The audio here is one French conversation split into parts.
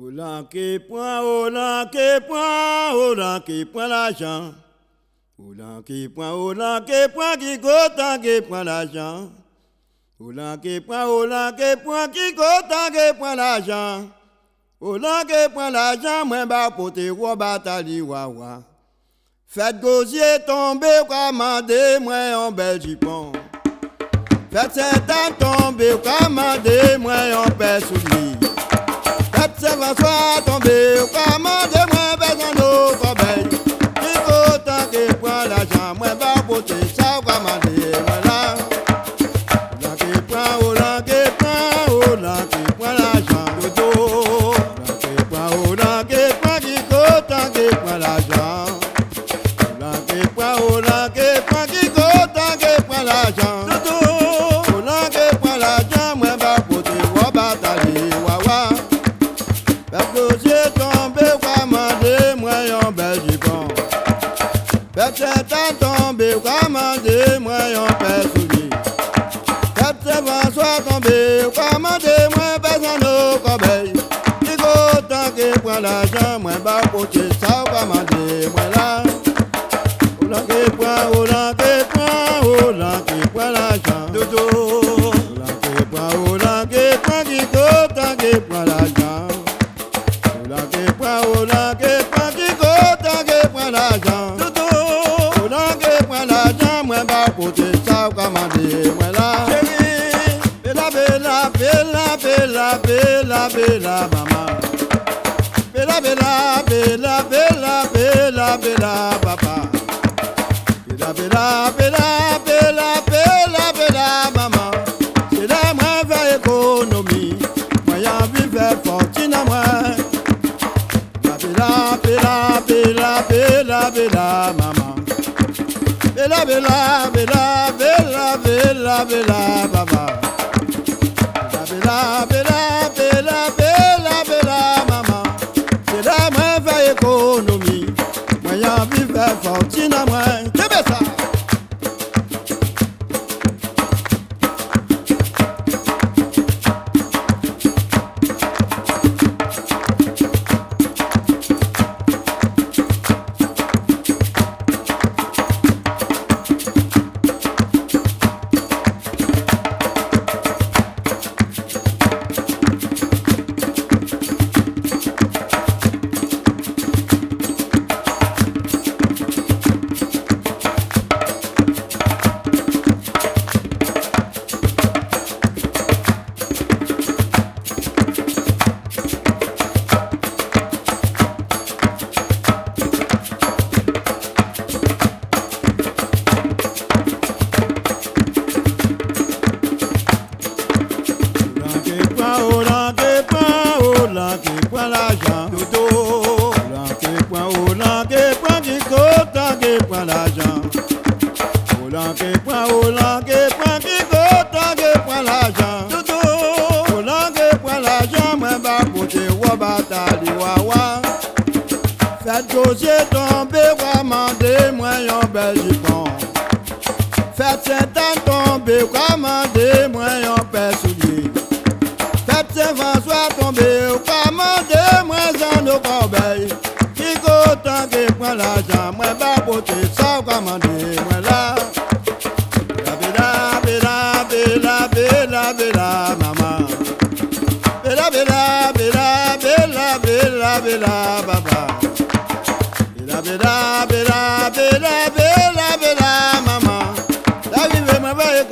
Ola qui point, Ola qui point, Ola qui point l'argent. Ola qui point, Ola qui point, qui gota qui point l'argent. Ola qui point, Ola qui point, qui gota qui point l'argent. Ola qui point l'argent, moi ba pote roi batali wawa. Faites gosier tomber, commandez moi en Belgique. Faites cette tomber, commandez moi en Belgique. Faites lançar também o camarão. Tombé, commandez-moi en Belgique. Parce que François tombé, commandez-moi besoin de corbeille. Il faut tant que prend l'argent, moi bas côté ça, commandez-moi là. Oh là qui prend, oh là qui côté ça commander moi là. Chérie, bella bella bella bella bella bella maman. Bella bella bella bella bella bella papa. Bella bella bella bella bella bella maman. C'est là moi faire économie, moi y'a vu faire fortune à moi. Bela, bela, bela, bela, bela, maman. Bela, bela, bela, bela, bela, bela, baba. Bela, bela, l'argent. Dodo. Ola que point, ola que point, qui gota que point l'argent. Ola que point, ola que point, qui gota que point l'argent. Dodo. Ola que point l'argent, moi ba côté wa batali wa wa. Faites tomber. Faites côté ça, commandez-moi là. Bela, bela, bela, bela, maman. Bela, bela, bela, bela, bela. La vraie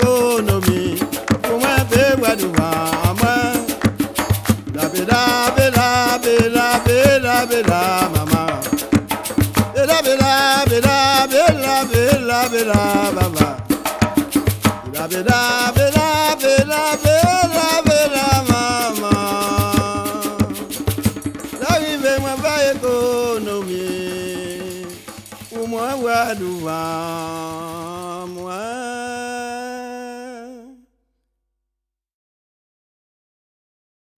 bella, maman. Bella, bella, bella, bella, bella, bella, baba. Bella, bella, bella, bella, bella, bella, maman. La veut ma vraie économie, pour moi, du vent, moi.